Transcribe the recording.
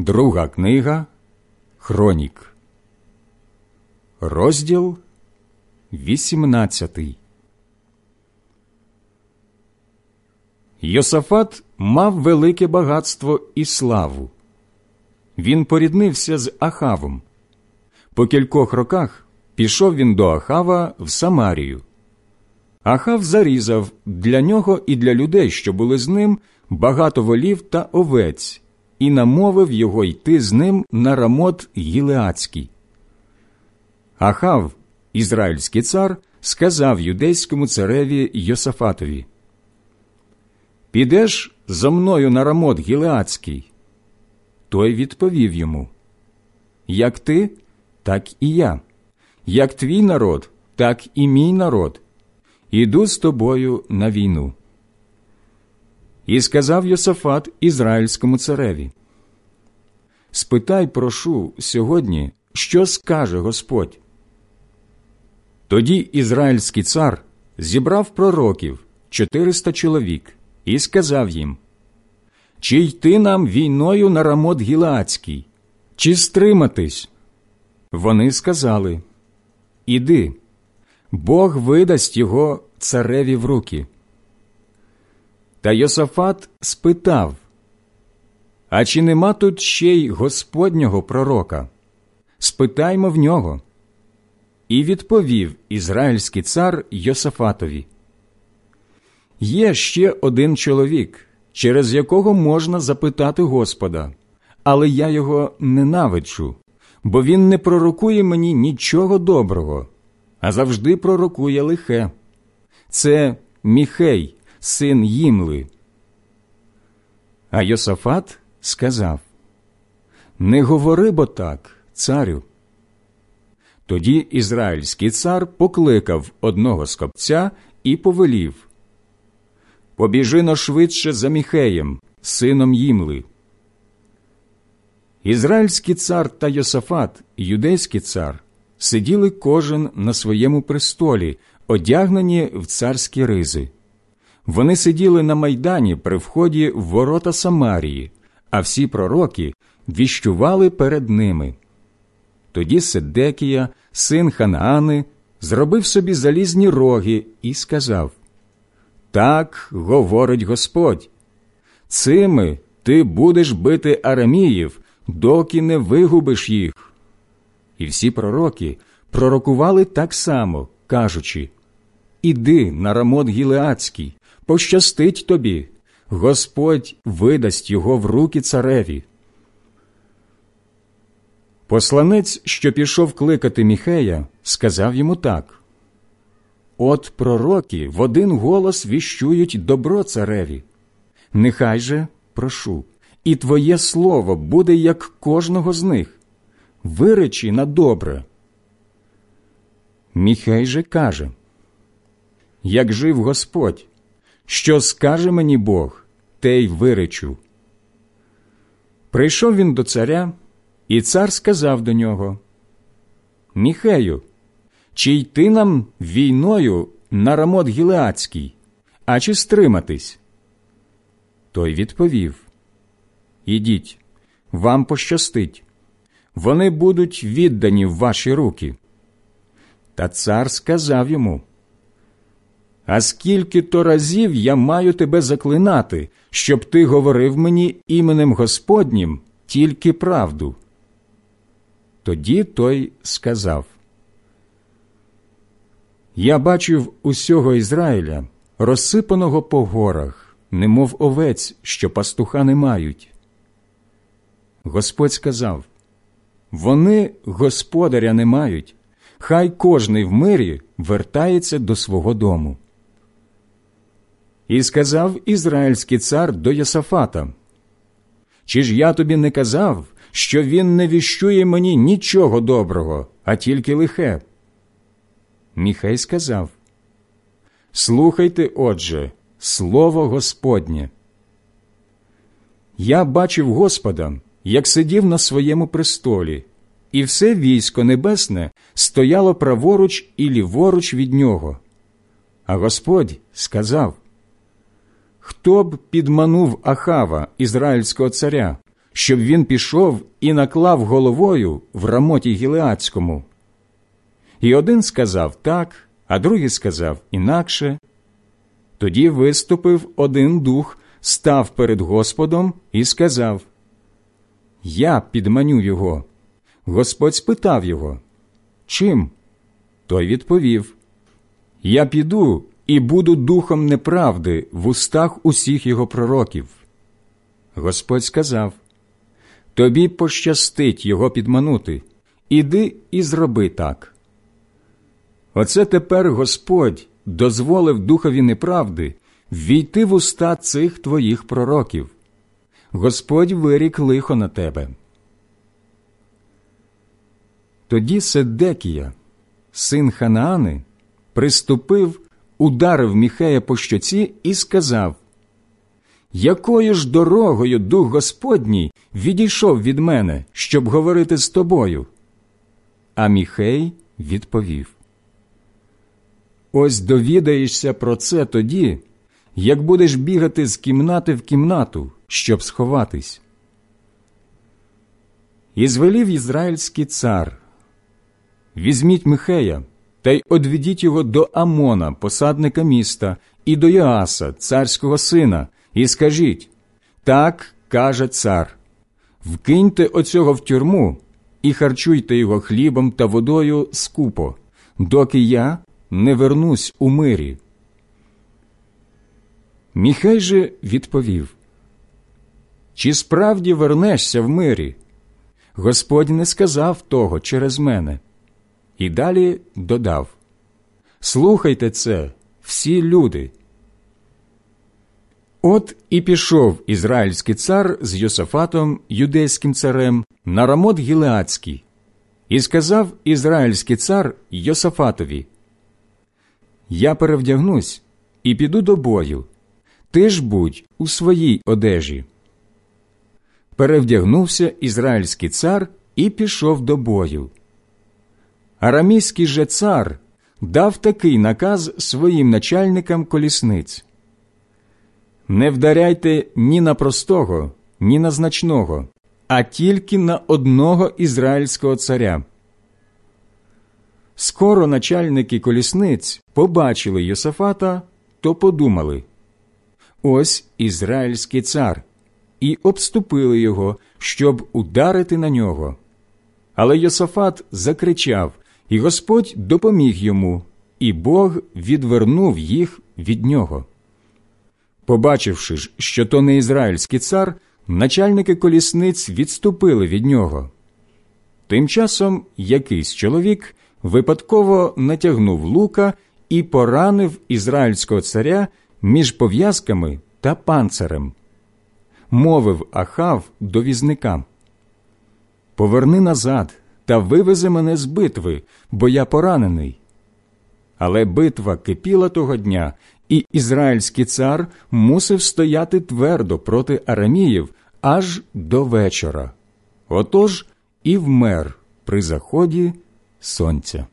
Друга книга Хронік, розділ 18 Йосафат мав велике багатство і славу. Він поріднився з Ахавом. По кількох роках пішов він до Ахава в Самарію. Ахав зарізав для нього і для людей, що були з ним, багато волів та овець, і намовив його йти з ним на рамот Гілеацький. Ахав, ізраїльський цар, сказав юдейському цареві Йосафатові Підеш зо мною на рамот Гілеацький. Той відповів йому Як ти, так і я, як твій народ, так і мій народ. Іду з тобою на війну. І сказав Йосафат ізраїльському цареві Спитай, прошу, сьогодні, що скаже Господь. Тоді ізраїльський цар зібрав пророків 400 чоловік і сказав їм Чи йти нам війною на рамот Гілаацький, чи стриматись? Вони сказали Іди, Бог видасть його цареві в руки. Та Йосафат спитав А чи нема тут ще й Господнього пророка? Спитаймо в нього. І відповів ізраїльський цар Йосафатові Є ще один чоловік, через якого можна запитати Господа, але я його ненавиджу, бо він не пророкує мені нічого доброго, а завжди пророкує лихе. Це Міхей, син Їмли. А Йосафат сказав Не говори бо так, царю. Тоді ізраїльський цар покликав одного скопця і повелів Побіжино швидше за Міхеєм, сином Їмли. Ізраїльський цар та Йосафат, юдейський цар, сиділи кожен на своєму престолі, одягнені в царські ризи. Вони сиділи на майдані при вході в ворота Самарії, а всі пророки віщували перед ними. Тоді Седекія, син Ханаани, зробив собі залізні роги і сказав Так говорить Господь. Цими ти будеш бити араміїв, доки не вигубиш їх. І всі пророки пророкували так само, кажучи Іди на рамот Гілеацький, пощастить тобі, Господь видасть його в руки цареві. Посланець, що пішов кликати Міхея, сказав йому так От пророки в один голос віщують добро цареві. Нехай же, прошу, і твоє слово буде як кожного з них. Виречі на добре. Міхей же каже Як жив Господь, що скаже мені Бог, те й виречу. Прийшов він до царя, і цар сказав до нього Міхею, чи йти нам війною на рамот Гілеацький, а чи стриматись? Той відповів Ідіть, вам пощастить, вони будуть віддані в ваші руки. Та цар сказав йому а скільки то разів я маю тебе заклинати, щоб ти говорив мені іменем Господнім тільки правду. Тоді той сказав Я бачив усього Ізраїля, розсипаного по горах, немов овець, що пастуха не мають. Господь сказав Вони господаря не мають, хай кожний в мирі вертається до свого дому. І сказав ізраїльський цар до Йосафата, Чи ж я тобі не казав, що він не віщує мені нічого доброго, а тільки лихе? Міхей сказав Слухайте, отже, слово Господнє. Я бачив Господа, як сидів на своєму престолі, і все військо небесне стояло праворуч і ліворуч від нього. А Господь сказав Хто б підманув Ахава, ізраїльського царя, щоб він пішов і наклав головою в рамоті Гілеацькому. І один сказав так, а другий сказав інакше. Тоді виступив один дух, став перед Господом і сказав Я підманю його. Господь спитав його Чим? Той відповів Я піду і буду духом неправди в устах усіх його пророків. Господь сказав Тобі пощастить його підманути. Іди і зроби так. Оце тепер Господь дозволив духові неправди війти в уста цих твоїх пророків. Господь вирік лихо на тебе. Тоді Седекія, син Ханаани, приступив, ударив Міхея по щоці і сказав Якою ж дорогою дух Господній відійшов від мене, щоб говорити з тобою? А Міхей відповів Ось довідаєшся про це тоді, як будеш бігати з кімнати в кімнату, щоб сховатись. І звелів ізраїльський цар Візьміть Михея та й одведіть його до Амона, посадника міста, і до Йоаса, царського сина, і скажіть так каже цар вкиньте оцього в тюрму і харчуйте його хлібом та водою скупо, доки я не вернусь у мирі. Міхай же відповів Чи справді вернешся в мирі? Господь не сказав того через мене. І далі додав Слухайте це, всі люди. От і пішов ізраїльський цар з Йосафатом, юдейським царем, на рамот Гілеацький, і сказав ізраїльський цар Йосафатові Я перевдягнусь і піду до бою, ти ж будь у своїй одежі. Перевдягнувся ізраїльський цар і пішов до бою. Арамійський же цар дав такий наказ своїм начальникам колісниць Не вдаряйте ні на простого, ні на значного, а тільки на одного ізраїльського царя. Скоро начальники колісниць побачили Йосафата, то подумали ось ізраїльський цар, і обступили його, щоб ударити на нього. Але Йосафат закричав і Господь допоміг йому, і Бог відвернув їх від нього. Побачивши ж, що то не ізраїльський цар, начальники колісниць відступили від нього. Тим часом якийсь чоловік випадково натягнув лука і поранив ізраїльського царя між пов'язками та панцирем. Мовив Ахав до візника Поверни назад та вивези мене з битви, бо я поранений. Але битва кипіла того дня, і ізраїльський цар мусив стояти твердо проти Араміїв аж до вечора. Отож і вмер при заході сонця.